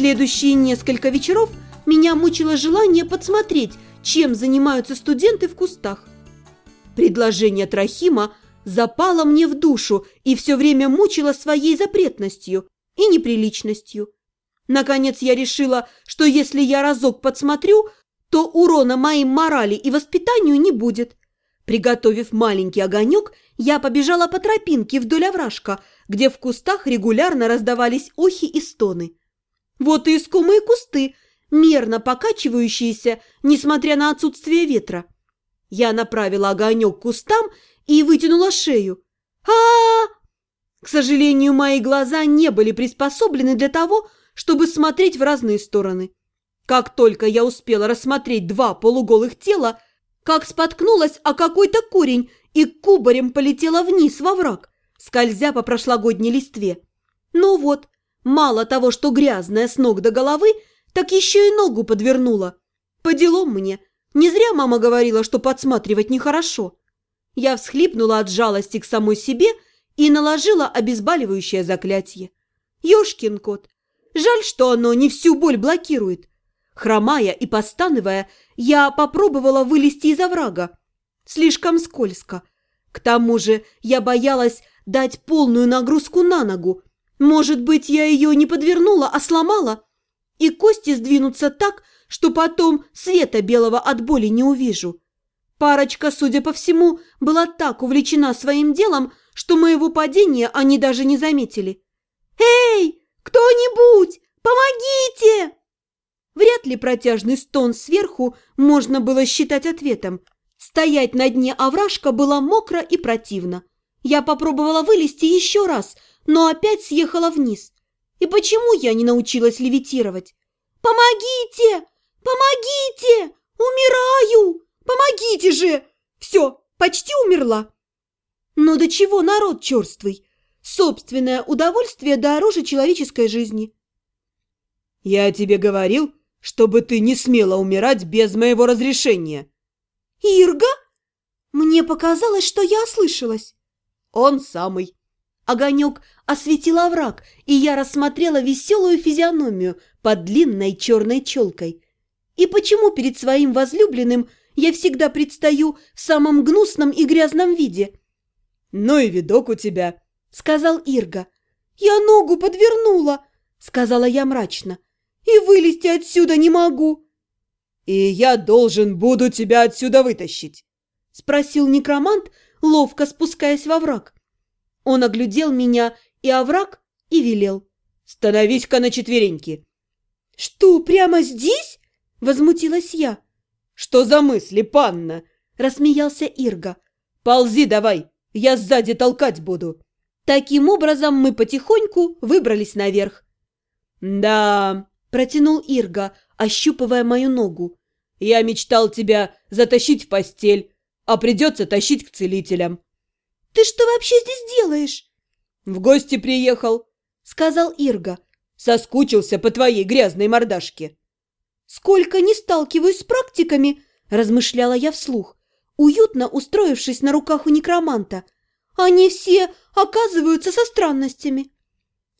Следующие несколько вечеров меня мучило желание подсмотреть, чем занимаются студенты в кустах. Предложение Трохима запало мне в душу и все время мучило своей запретностью и неприличностью. Наконец я решила, что если я разок подсмотрю, то урона моим морали и воспитанию не будет. Приготовив маленький огонек, я побежала по тропинке вдоль овражка, где в кустах регулярно раздавались охи и стоны. Вот и искомые кусты, мерно покачивающиеся, несмотря на отсутствие ветра. Я направила огонек к кустам и вытянула шею. а, -а, -а! К сожалению, мои глаза не были приспособлены для того, чтобы смотреть в разные стороны. Как только я успела рассмотреть два полуголых тела, как споткнулась о какой-то корень и кубарем полетела вниз во враг, скользя по прошлогодней листве. Ну вот, мало того, что грязная с ног до головы, так еще и ногу подвернула. По делам мне. Не зря мама говорила, что подсматривать нехорошо. Я всхлипнула от жалости к самой себе и наложила обезболивающее заклятие. Ёшкин кот. Жаль, что оно не всю боль блокирует. Хромая и постановая, я попробовала вылезти из оврага. Слишком скользко. К тому же я боялась дать полную нагрузку на ногу. Может быть, я ее не подвернула, а сломала? И кости сдвинутся так, что потом света белого от боли не увижу. Парочка, судя по всему, была так увлечена своим делом, что моего падения они даже не заметили. «Эй, кто-нибудь, помогите!» Вряд ли протяжный стон сверху можно было считать ответом. Стоять на дне овражка было мокро и противно. Я попробовала вылезти еще раз, но опять съехала вниз. И почему я не научилась левитировать? «Помогите! Помогите! Умираю! Помогите же! Все, почти умерла!» Но до чего народ черствый? Собственное удовольствие дороже человеческой жизни. «Я тебе говорил, чтобы ты не смела умирать без моего разрешения». «Ирга?» Мне показалось, что я ослышалась. «Он самый». Огонек осветил овраг, и я рассмотрела веселую физиономию под длинной черной челкой. И почему перед своим возлюбленным я всегда предстаю в самом гнусном и грязном виде? «Ну и видок у тебя», — сказал Ирга. «Я ногу подвернула», — сказала я мрачно и вылезти отсюда не могу». «И я должен буду тебя отсюда вытащить?» – спросил некромант, ловко спускаясь во враг. Он оглядел меня и овраг и велел. «Становись-ка на четвереньки!» «Что, прямо здесь?» – возмутилась я. «Что за мысли, панна?» – рассмеялся Ирга. «Ползи давай, я сзади толкать буду». Таким образом мы потихоньку выбрались наверх. «Да, Протянул Ирга, ощупывая мою ногу. «Я мечтал тебя затащить в постель, а придется тащить к целителям». «Ты что вообще здесь делаешь?» «В гости приехал», — сказал Ирга. «Соскучился по твоей грязной мордашке». «Сколько не сталкиваюсь с практиками», — размышляла я вслух, уютно устроившись на руках у некроманта. «Они все оказываются со странностями».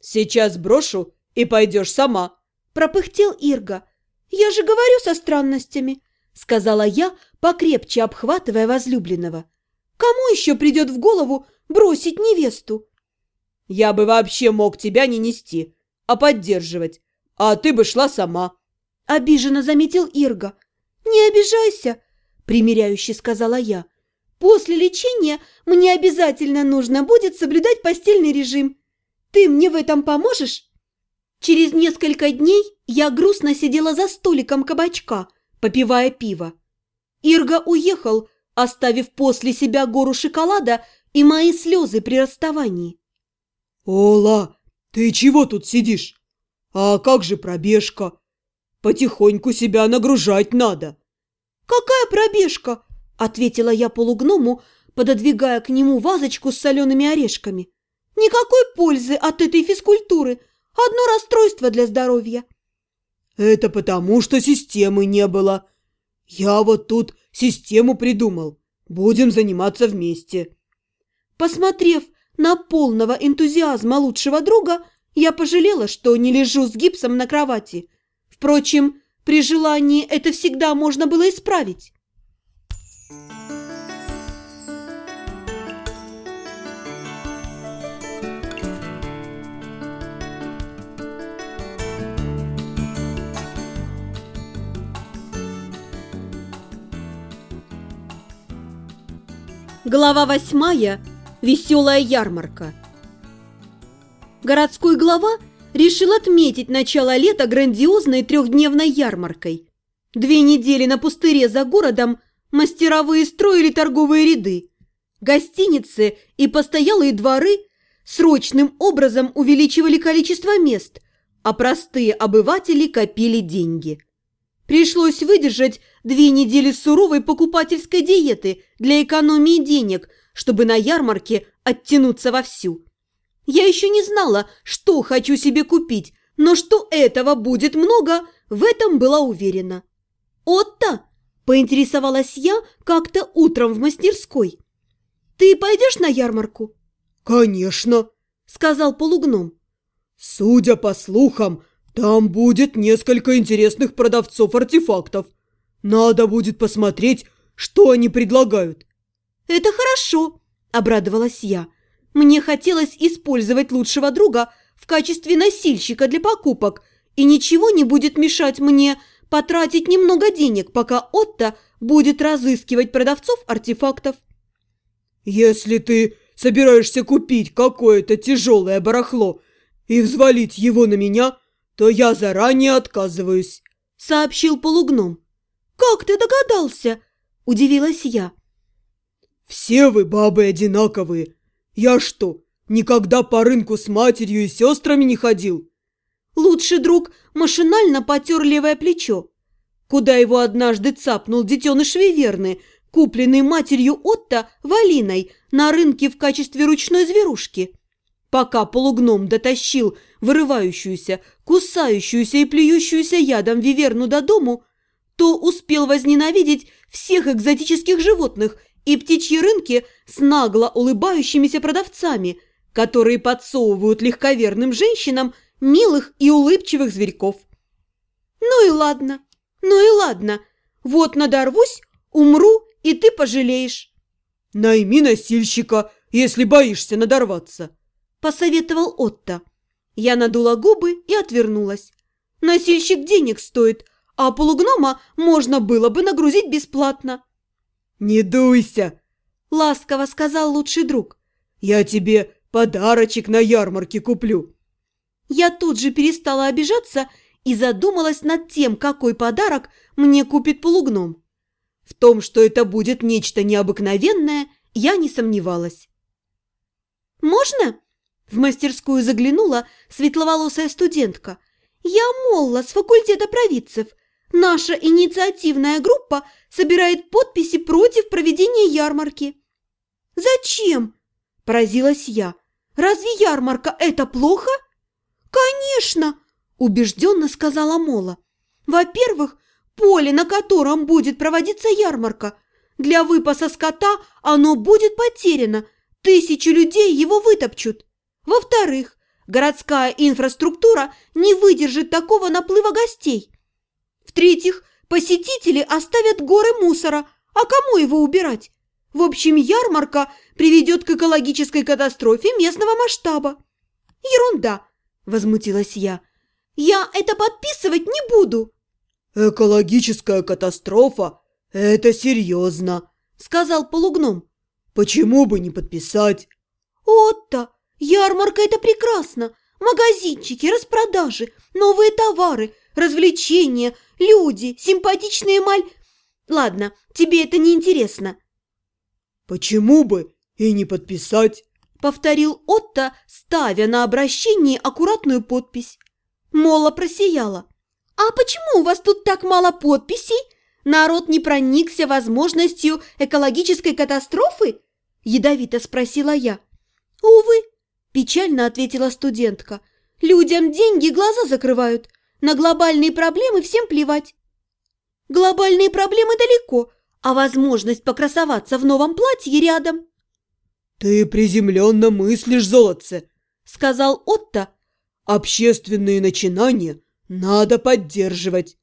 «Сейчас брошу, и пойдешь сама», пропыхтел Ирга. «Я же говорю со странностями», — сказала я, покрепче обхватывая возлюбленного. «Кому еще придет в голову бросить невесту?» «Я бы вообще мог тебя не нести, а поддерживать, а ты бы шла сама», — обиженно заметил Ирга. «Не обижайся», — примиряюще сказала я. «После лечения мне обязательно нужно будет соблюдать постельный режим. Ты мне в этом поможешь?» Через несколько дней я грустно сидела за столиком кабачка, попивая пиво. Ирга уехал, оставив после себя гору шоколада и мои слезы при расставании. «Ола, ты чего тут сидишь? А как же пробежка? Потихоньку себя нагружать надо». «Какая пробежка?» – ответила я полугному, пододвигая к нему вазочку с солеными орешками. «Никакой пользы от этой физкультуры – Одно расстройство для здоровья. Это потому, что системы не было. Я вот тут систему придумал. Будем заниматься вместе. Посмотрев на полного энтузиазма лучшего друга, Я пожалела, что не лежу с гипсом на кровати. Впрочем, при желании это всегда можно было исправить. Глава восьмая. Веселая ярмарка. Городской глава решил отметить начало лета грандиозной трехдневной ярмаркой. Две недели на пустыре за городом мастеровые строили торговые ряды. Гостиницы и постоялые дворы срочным образом увеличивали количество мест, а простые обыватели копили деньги. Пришлось выдержать две недели суровой покупательской диеты для экономии денег, чтобы на ярмарке оттянуться вовсю. Я еще не знала, что хочу себе купить, но что этого будет много, в этом была уверена. «Отто!» – поинтересовалась я как-то утром в мастерской. «Ты пойдешь на ярмарку?» «Конечно!» – сказал полугном. «Судя по слухам, там будет несколько интересных продавцов артефактов. Надо будет посмотреть, что они предлагают». «Это хорошо», – обрадовалась я. Мне хотелось использовать лучшего друга в качестве носильщика для покупок, и ничего не будет мешать мне потратить немного денег, пока Отто будет разыскивать продавцов артефактов. «Если ты собираешься купить какое-то тяжелое барахло и взвалить его на меня, то я заранее отказываюсь», — сообщил полугном. «Как ты догадался?» – удивилась я. «Все вы, бабы, одинаковые. Я что, никогда по рынку с матерью и сестрами не ходил?» Лучший друг машинально потер левое плечо, куда его однажды цапнул детеныш Виверны, купленный матерью Отто Валиной на рынке в качестве ручной зверушки. Пока полугном дотащил вырывающуюся, кусающуюся и плюющуюся ядом Виверну до дому, то успел возненавидеть всех экзотических животных и птичьи рынки с нагло улыбающимися продавцами, которые подсовывают легковерным женщинам милых и улыбчивых зверьков. Ну и ладно, ну и ладно, вот надорвусь, умру, и ты пожалеешь. Найми носильщика, если боишься надорваться, посоветовал Отто. Я надула губы и отвернулась. Носильщик денег стоит, а полугнома можно было бы нагрузить бесплатно. «Не дуйся!» – ласково сказал лучший друг. «Я тебе подарочек на ярмарке куплю». Я тут же перестала обижаться и задумалась над тем, какой подарок мне купит полугном. В том, что это будет нечто необыкновенное, я не сомневалась. «Можно?» – в мастерскую заглянула светловолосая студентка. «Я Молла с факультета провидцев. Наша инициативная группа собирает подписи против проведения ярмарки». «Зачем?» – поразилась я. «Разве ярмарка – это плохо?» «Конечно!» – убежденно сказала Мола. «Во-первых, поле, на котором будет проводиться ярмарка, для выпаса скота оно будет потеряно, тысячи людей его вытопчут. Во-вторых, городская инфраструктура не выдержит такого наплыва гостей. В-третьих, посетители оставят горы мусора, а кому его убирать? В общем, ярмарка приведет к экологической катастрофе местного масштаба. Ерунда, возмутилась я. Я это подписывать не буду. Экологическая катастрофа – это серьезно, сказал полугном. Почему бы не подписать? Отто, ярмарка – это прекрасно. Магазинчики, распродажи, новые товары, развлечения, люди, симпатичные маль... Ладно, тебе это не интересно. Почему бы и не подписать? Повторил Отто, ставя на обращение аккуратную подпись. Мола просияла. «А почему у вас тут так мало подписей? Народ не проникся возможностью экологической катастрофы?» Ядовито спросила я. «Увы», – печально ответила студентка. «Людям деньги глаза закрывают. На глобальные проблемы всем плевать. Глобальные проблемы далеко, а возможность покрасоваться в новом платье рядом. «Ты приземленно мыслишь, золотце», — сказал Отто, Общественные начинания надо поддерживать.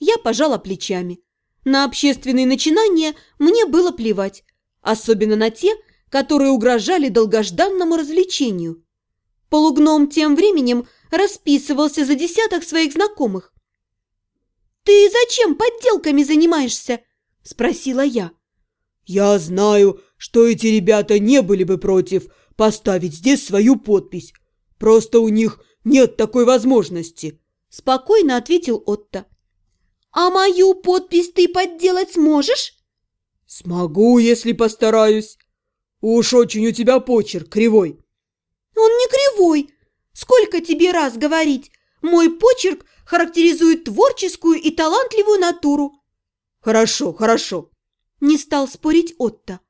Я пожала плечами. На общественные начинания мне было плевать, особенно на те, которые угрожали долгожданному развлечению. Полугном тем временем расписывался за десяток своих знакомых. «Ты зачем подделками занимаешься?» – спросила я. «Я знаю, что эти ребята не были бы против поставить здесь свою подпись. Просто у них нет такой возможности», – спокойно ответил Отто. «А мою подпись ты подделать сможешь?» «Смогу, если постараюсь. Уж очень у тебя почерк кривой». «Он не кривой. Сколько тебе раз говорить? Мой почерк характеризует творческую и талантливую натуру». «Хорошо, хорошо», – не стал спорить Отто.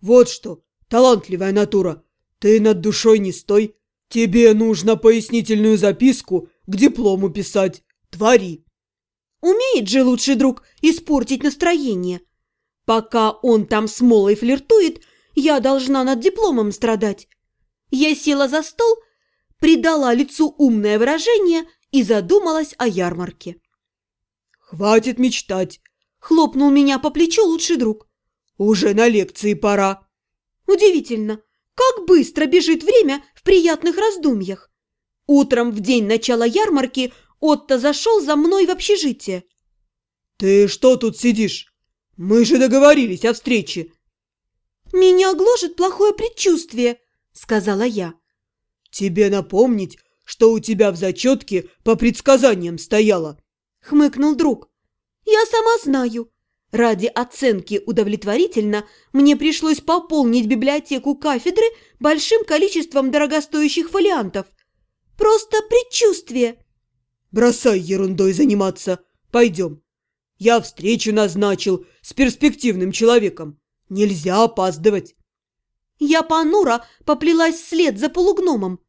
«Вот что, талантливая натура, ты над душой не стой. Тебе нужно пояснительную записку к диплому писать. Твори». Умеет же лучший друг испортить настроение. Пока он там с Молой флиртует, я должна над дипломом страдать. Я села за стол, придала лицу умное выражение и задумалась о ярмарке. «Хватит мечтать!» – хлопнул меня по плечу лучший друг. «Уже на лекции пора!» Удивительно, как быстро бежит время в приятных раздумьях. Утром в день начала ярмарки Отто зашел за мной в общежитие. «Ты что тут сидишь? Мы же договорились о встрече!» «Меня гложет плохое предчувствие», – сказала я. «Тебе напомнить, что у тебя в зачетке по предсказаниям стояло?» – хмыкнул друг. «Я сама знаю. Ради оценки удовлетворительно мне пришлось пополнить библиотеку кафедры большим количеством дорогостоящих фолиантов. Просто предчувствие». «Бросай ерундой заниматься. Пойдем. Я встречу назначил с перспективным человеком. Нельзя опаздывать». Я понуро поплелась вслед за полугномом.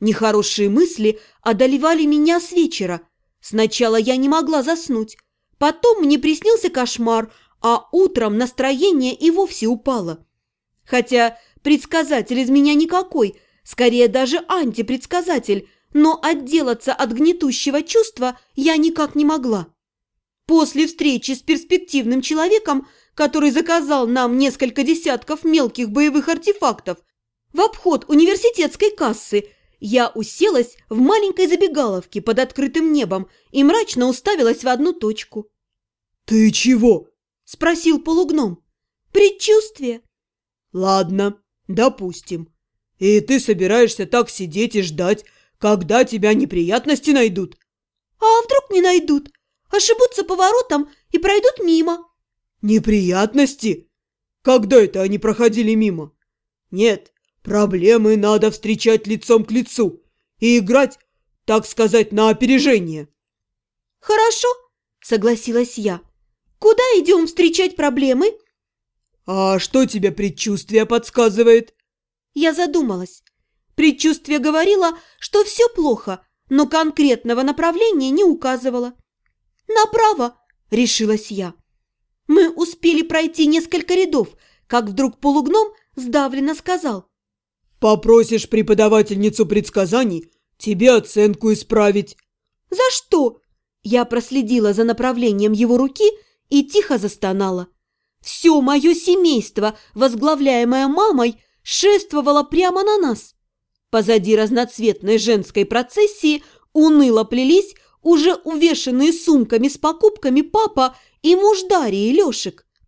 Нехорошие мысли одолевали меня с вечера. Сначала я не могла заснуть. Потом мне приснился кошмар, а утром настроение и вовсе упало. Хотя предсказатель из меня никакой, скорее даже антипредсказатель, но отделаться от гнетущего чувства я никак не могла. После встречи с перспективным человеком который заказал нам несколько десятков мелких боевых артефактов, в обход университетской кассы, я уселась в маленькой забегаловке под открытым небом и мрачно уставилась в одну точку. «Ты чего?» – спросил полугном. «Предчувствие». «Ладно, допустим. И ты собираешься так сидеть и ждать, когда тебя неприятности найдут?» «А вдруг не найдут? Ошибутся поворотом и пройдут мимо?» Неприятности? Когда это они проходили мимо? Нет, проблемы надо встречать лицом к лицу и играть, так сказать, на опережение. Хорошо, согласилась я. Куда идем встречать проблемы? А что тебе предчувствие подсказывает? Я задумалась. Предчувствие говорило, что все плохо, но конкретного направления не указывало. «Направо!» – решилась я. Мы успели пройти несколько рядов, как вдруг полугном сдавленно сказал. «Попросишь преподавательницу предсказаний тебе оценку исправить». «За что?» Я проследила за направлением его руки и тихо застонала. Все мое семейство, возглавляемое мамой, шествовало прямо на нас. Позади разноцветной женской процессии уныло плелись уже увешанные сумками с покупками папа и муж Дарьи Лешек.